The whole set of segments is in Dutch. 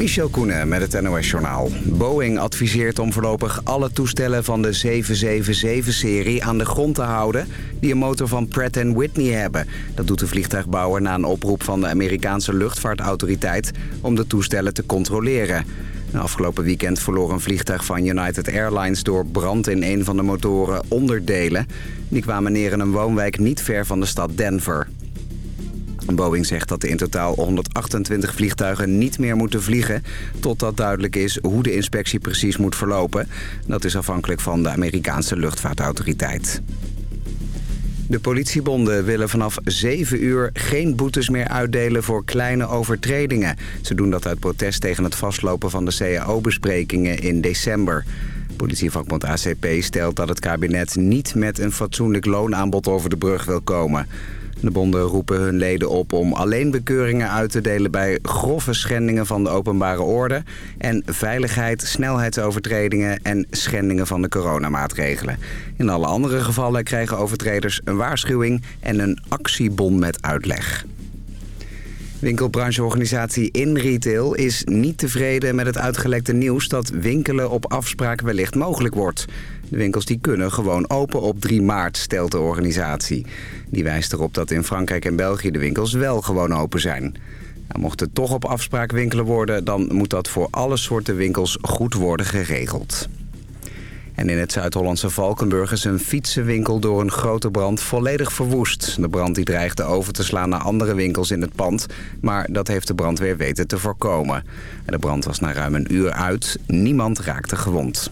Michel Koenen met het NOS-journaal. Boeing adviseert om voorlopig alle toestellen van de 777-serie aan de grond te houden... die een motor van Pratt Whitney hebben. Dat doet de vliegtuigbouwer na een oproep van de Amerikaanse luchtvaartautoriteit... om de toestellen te controleren. Afgelopen weekend verloor een vliegtuig van United Airlines door brand in een van de motoren onderdelen. Die kwamen neer in een woonwijk niet ver van de stad Denver. Boeing zegt dat in totaal 128 vliegtuigen niet meer moeten vliegen... totdat duidelijk is hoe de inspectie precies moet verlopen. Dat is afhankelijk van de Amerikaanse luchtvaartautoriteit. De politiebonden willen vanaf 7 uur geen boetes meer uitdelen voor kleine overtredingen. Ze doen dat uit protest tegen het vastlopen van de CAO-besprekingen in december. Politievakbond ACP stelt dat het kabinet niet met een fatsoenlijk loonaanbod over de brug wil komen. De bonden roepen hun leden op om alleen bekeuringen uit te delen bij grove schendingen van de openbare orde en veiligheid, snelheidsovertredingen en schendingen van de coronamaatregelen. In alle andere gevallen krijgen overtreders een waarschuwing en een actiebon met uitleg. Winkelbrancheorganisatie InRetail is niet tevreden met het uitgelekte nieuws dat winkelen op afspraak wellicht mogelijk wordt. De winkels die kunnen gewoon open op 3 maart, stelt de organisatie. Die wijst erop dat in Frankrijk en België de winkels wel gewoon open zijn. Nou, mocht het toch op afspraak winkelen worden... dan moet dat voor alle soorten winkels goed worden geregeld. En in het Zuid-Hollandse Valkenburg is een fietsenwinkel door een grote brand volledig verwoest. De brand die dreigde over te slaan naar andere winkels in het pand, maar dat heeft de brandweer weten te voorkomen. De brand was na ruim een uur uit, niemand raakte gewond.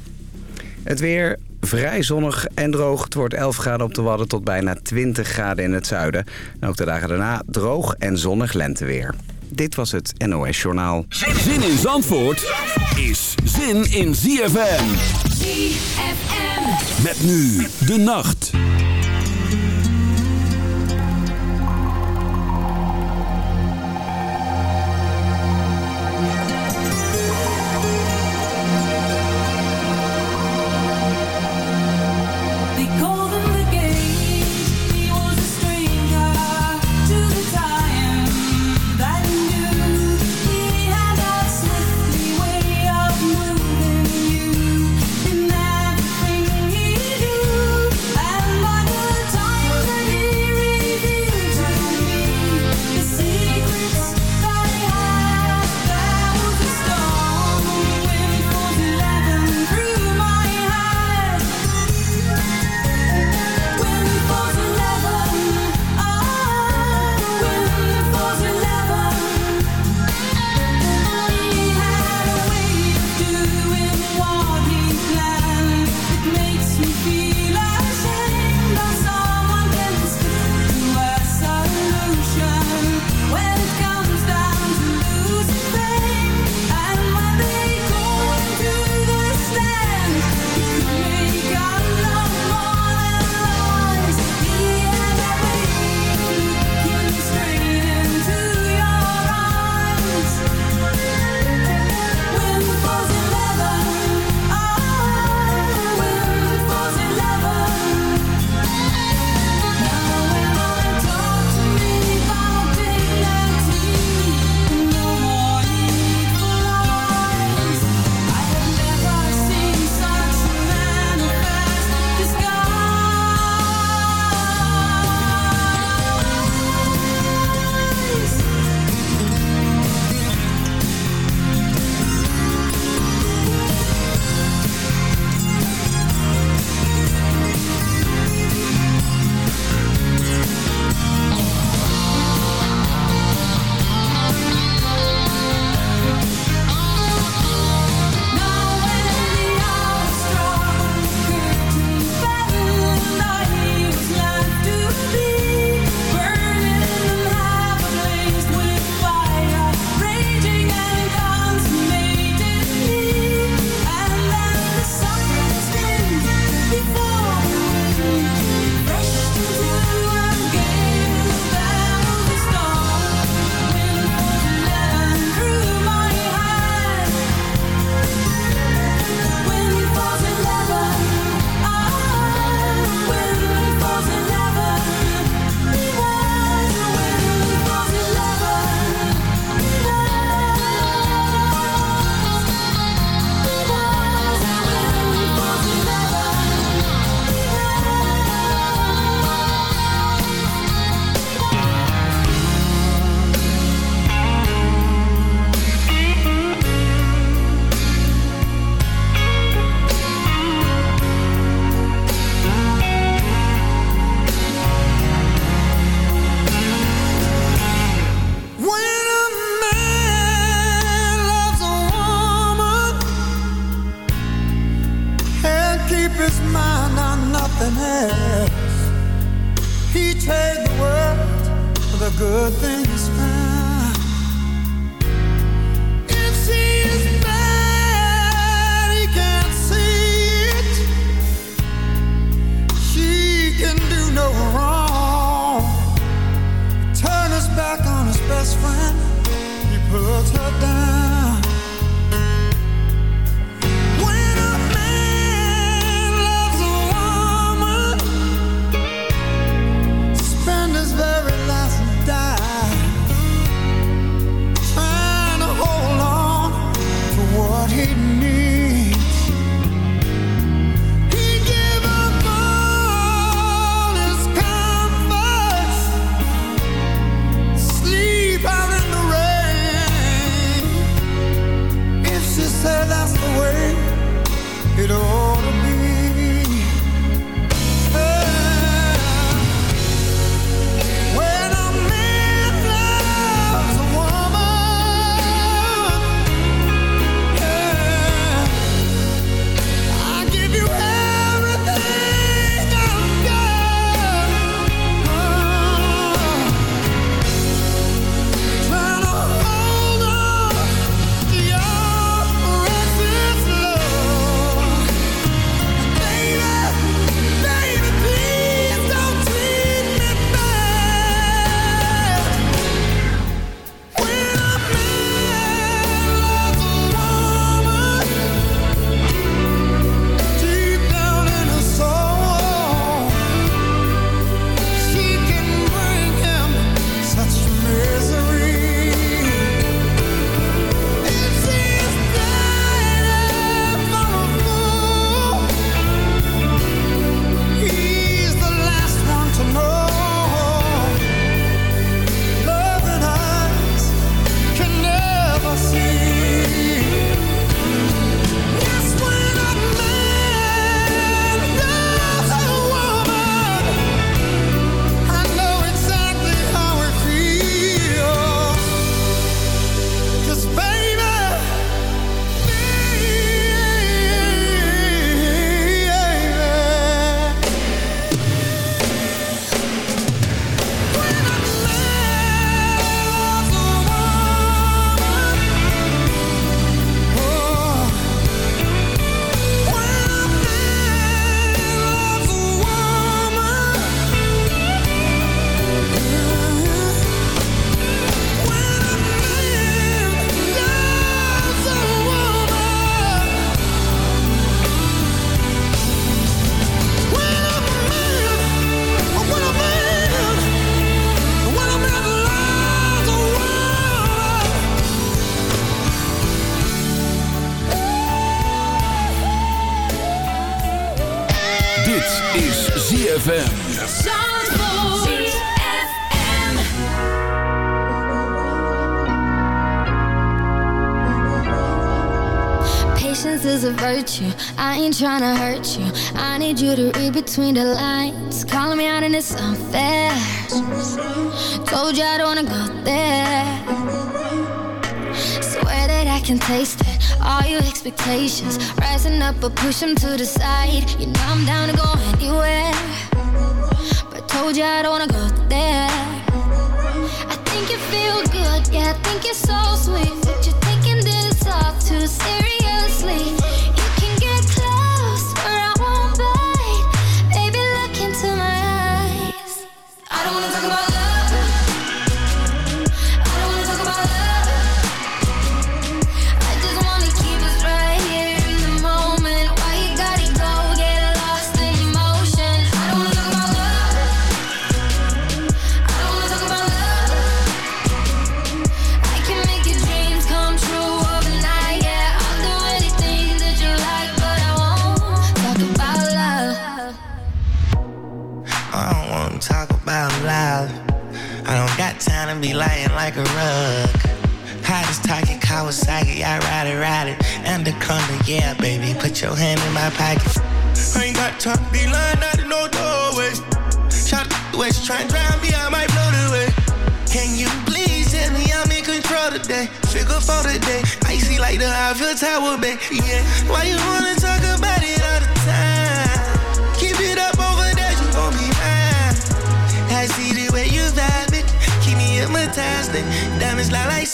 Het weer vrij zonnig en droog. Het wordt 11 graden op de Wadden tot bijna 20 graden in het zuiden. En ook de dagen daarna droog en zonnig lenteweer. Dit was het NOS Journaal. Zin in Zandvoort is zin in ZFM. ZFM. Met nu de nacht. good things found. If she is bad, he can't see it. She can do no wrong. Turn his back on his best friend. He puts her down. Trying to hurt you. I need you to read between the lines. Calling me out and it's unfair. Told you I don't wanna go there. Swear that I can taste it. All your expectations rising up, but push them to the side. You know I'm down to go anywhere. But told you I don't wanna go there. I think you feel good, yeah, I think you're so sweet. A rug. Hottest talking Kawasaki, I ride it, ride it. Anaconda, yeah, baby, put your hand in my pocket. I ain't got time to be lying out in no doorway. Shot the way she try and drown me, I might blow the way. Can you please tell me I'm in control today? Figure for the day, icy like the Eiffel Tower, baby. Yeah, why you wanna talk about it Damn is lie like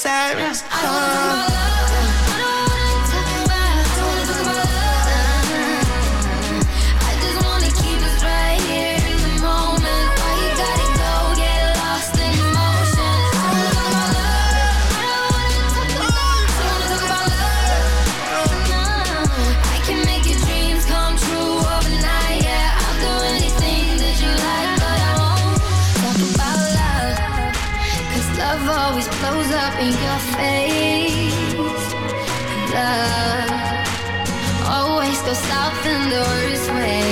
south and the worst way.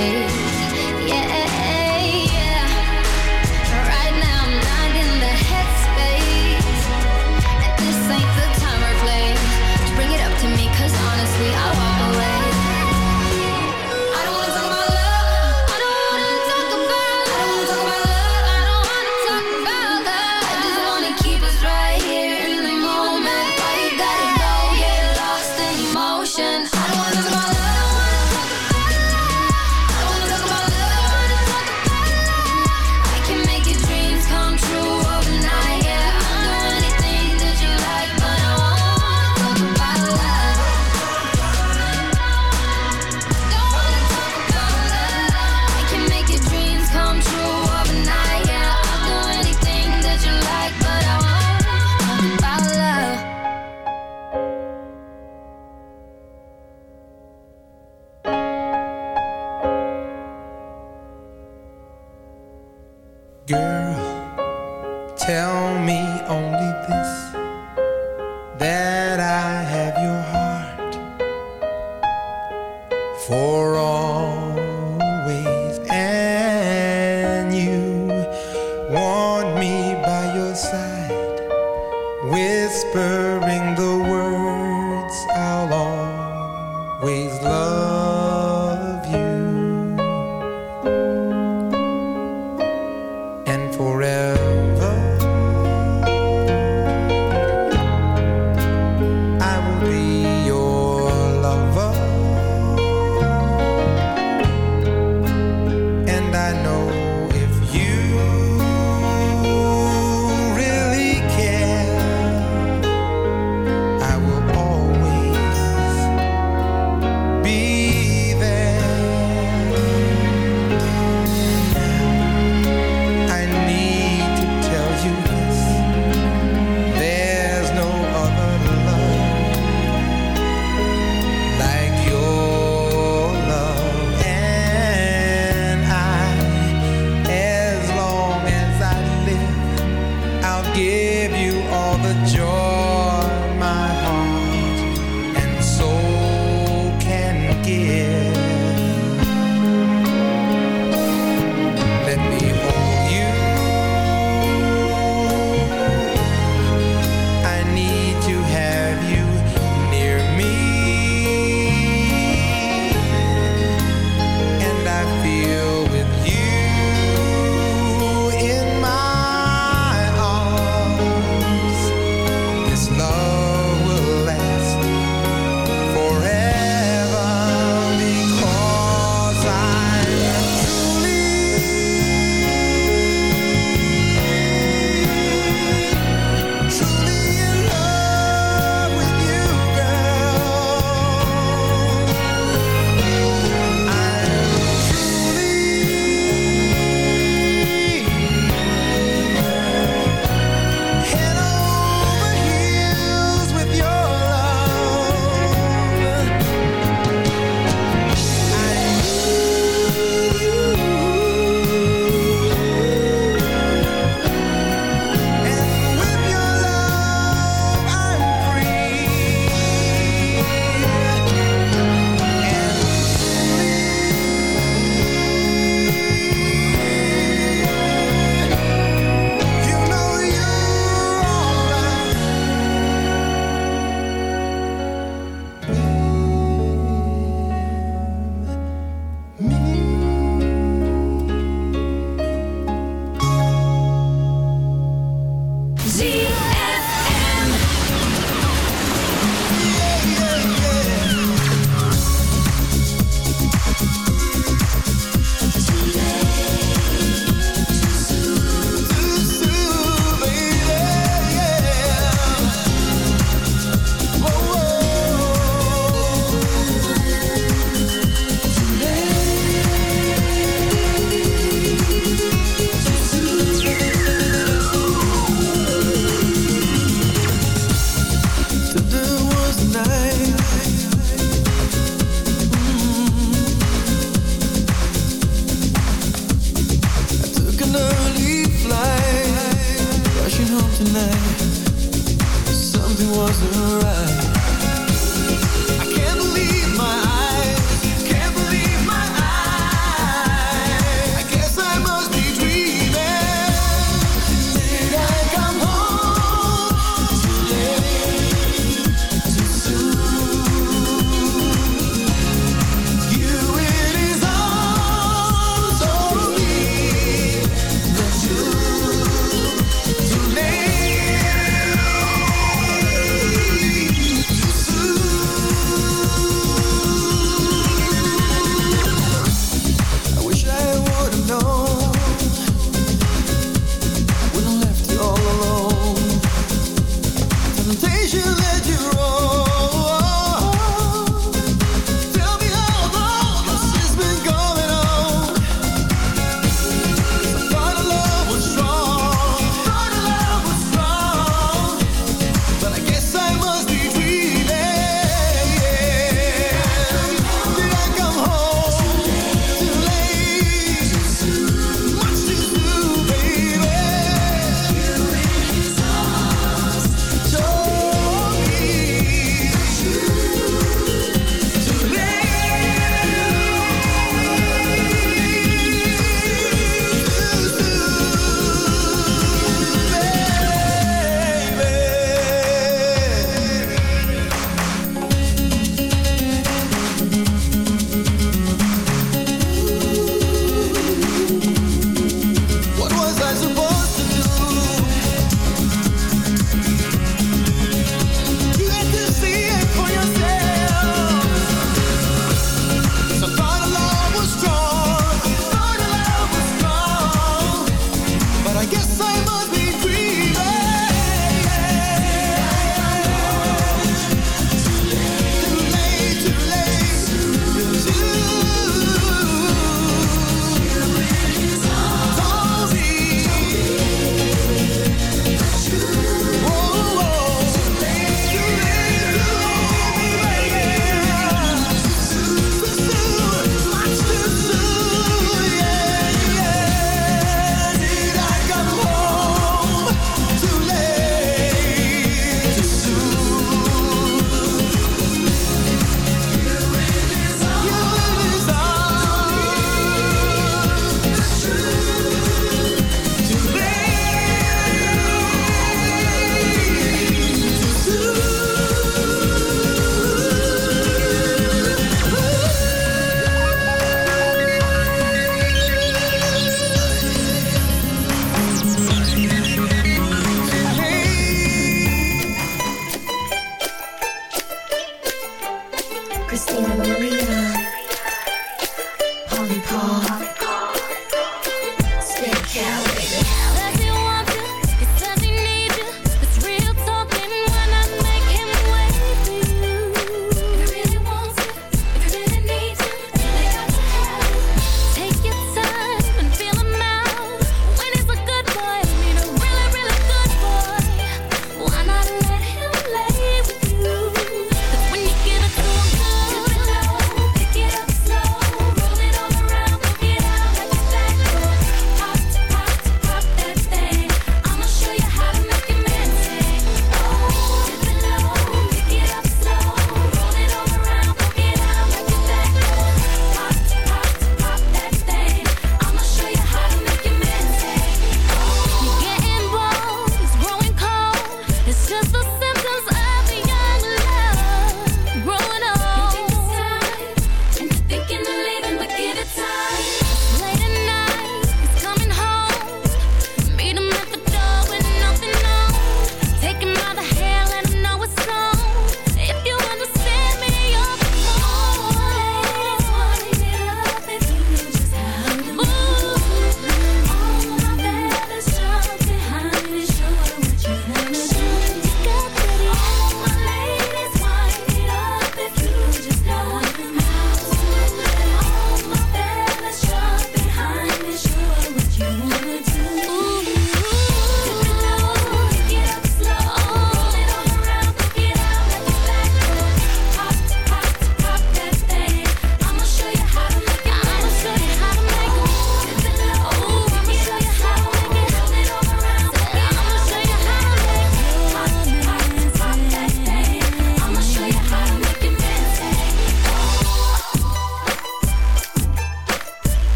I know if you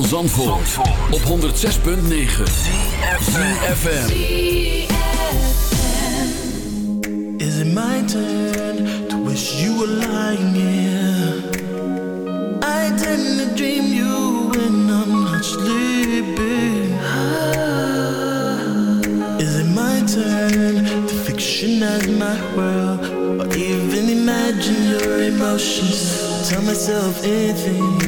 van Zandvoort, op 106.9 CFFM Is it my turn to wish you were lying here I tend to dream you when I'm not sleeping. Is it my turn to fictionize my world? Or even imagine your emotions? Tell myself anything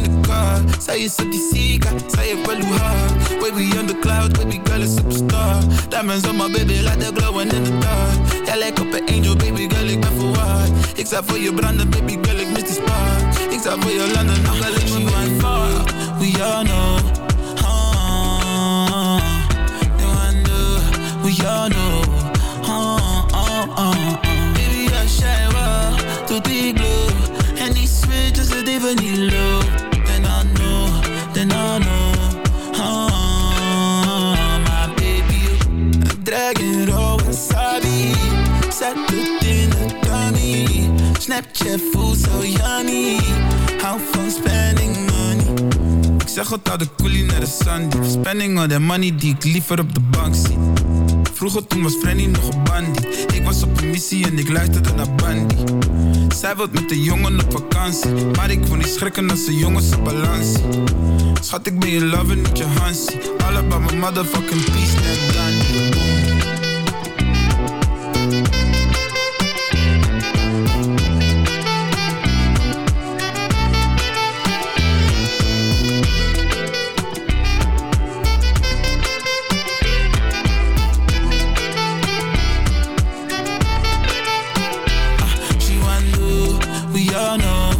in car. Zij is op die zieke, zij heeft wel hoe hard. Baby on the cloud, baby girl is superstar. Diamonds on my baby, like they're glowing in the dark. Jij lijkt op een angel, baby girl, ik ben verwaard. Ik zou voor je branden, baby girl, ik mis die spark. Ik zou voor je landen, nog wel ik me We all know we all know. Oh, oh, oh, Baby, I shine well to the glow. And these switches that they need low. Snapchat voelt so yummy. Hou van spending money zeg het al de coolie naar de sandy. Spending all that money die ik liever op de bank zie. Vroeger toen was Frenny nog een bandie. Ik was op een missie en ik luisterde naar Bandy. Zij wilt met de jongen op vakantie. Maar ik wil niet schrikken als de jongens op balans. Schat, ik ben je lover, niet je Hansie. All about my motherfucking peace, we all know.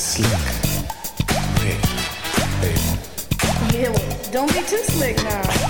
slick. Baby. Yeah, well, don't be too slick now.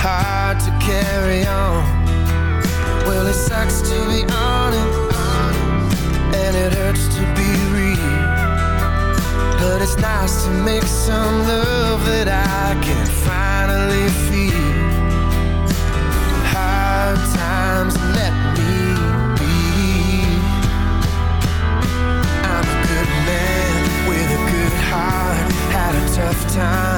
hard to carry on. Well, it sucks to be honest And it hurts to be real. But it's nice to make some love that I can finally feel. Hard times let me be. I'm a good man with a good heart. Had a tough time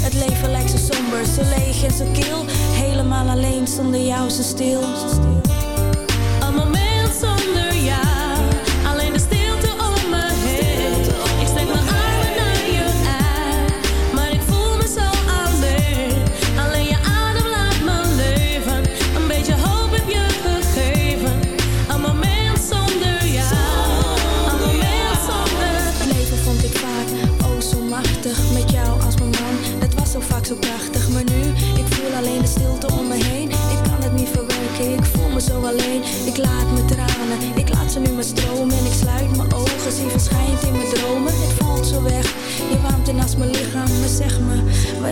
het leven lijkt zo somber, zo leeg en zo kil. Helemaal alleen zonder jou zo stil.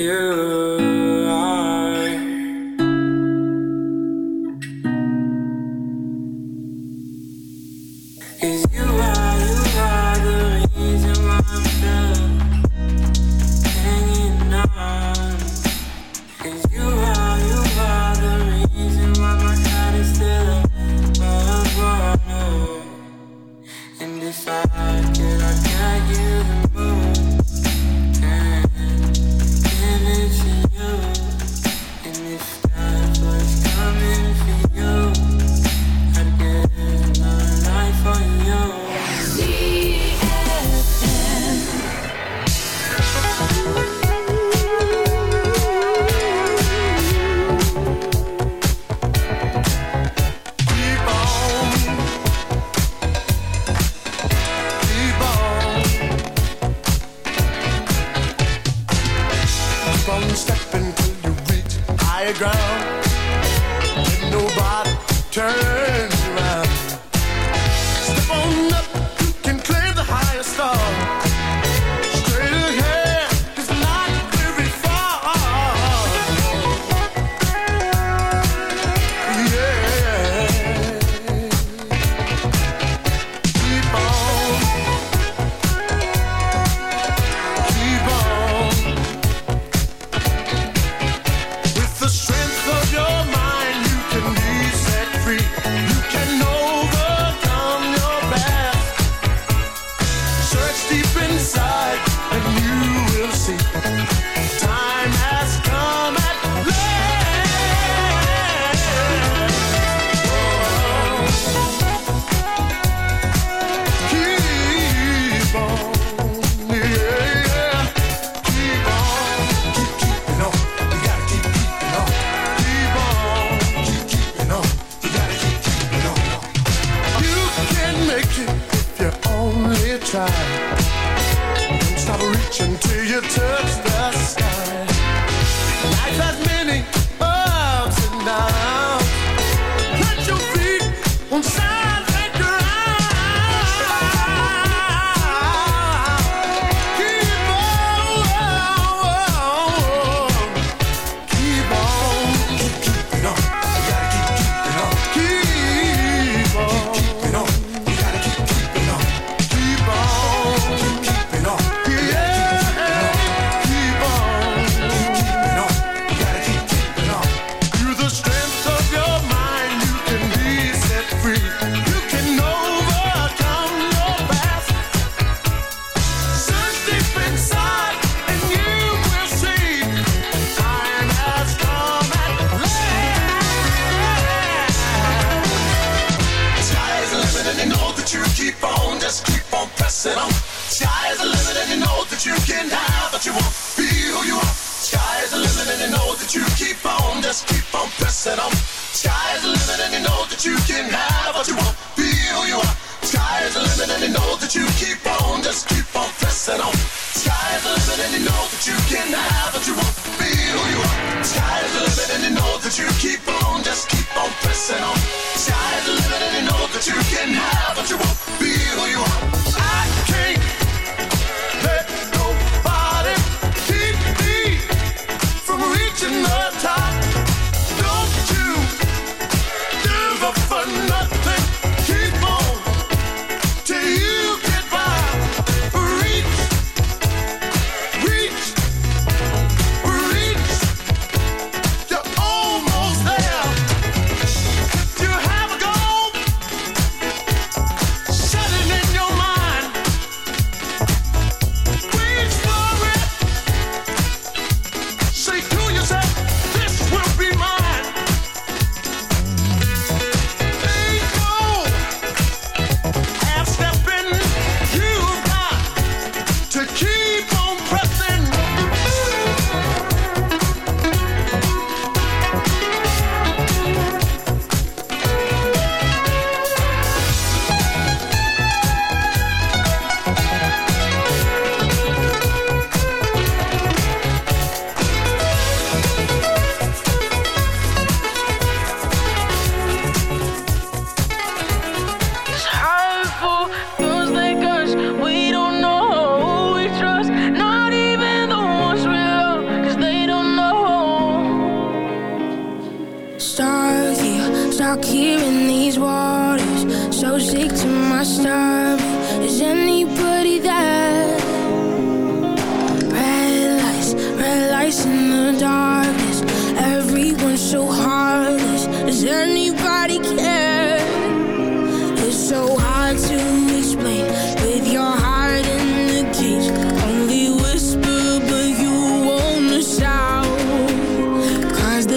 You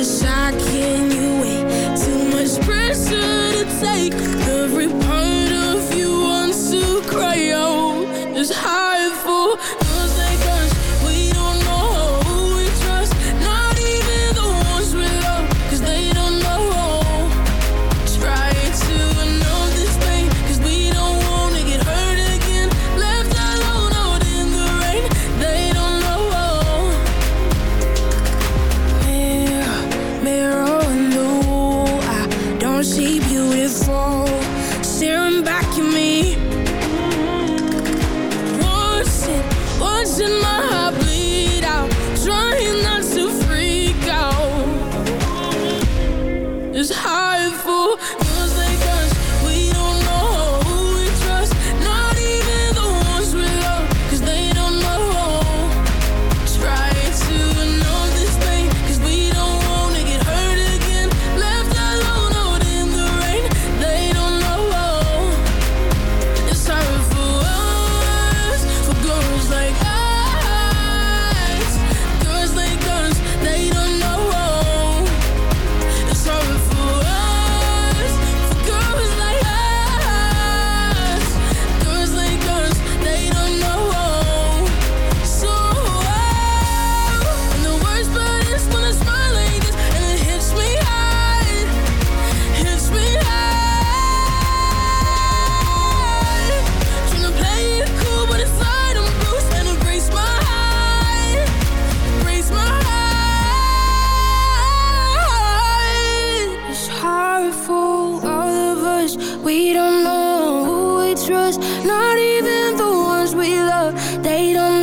wish I can you wait Too much pressure to take The part. love, they don't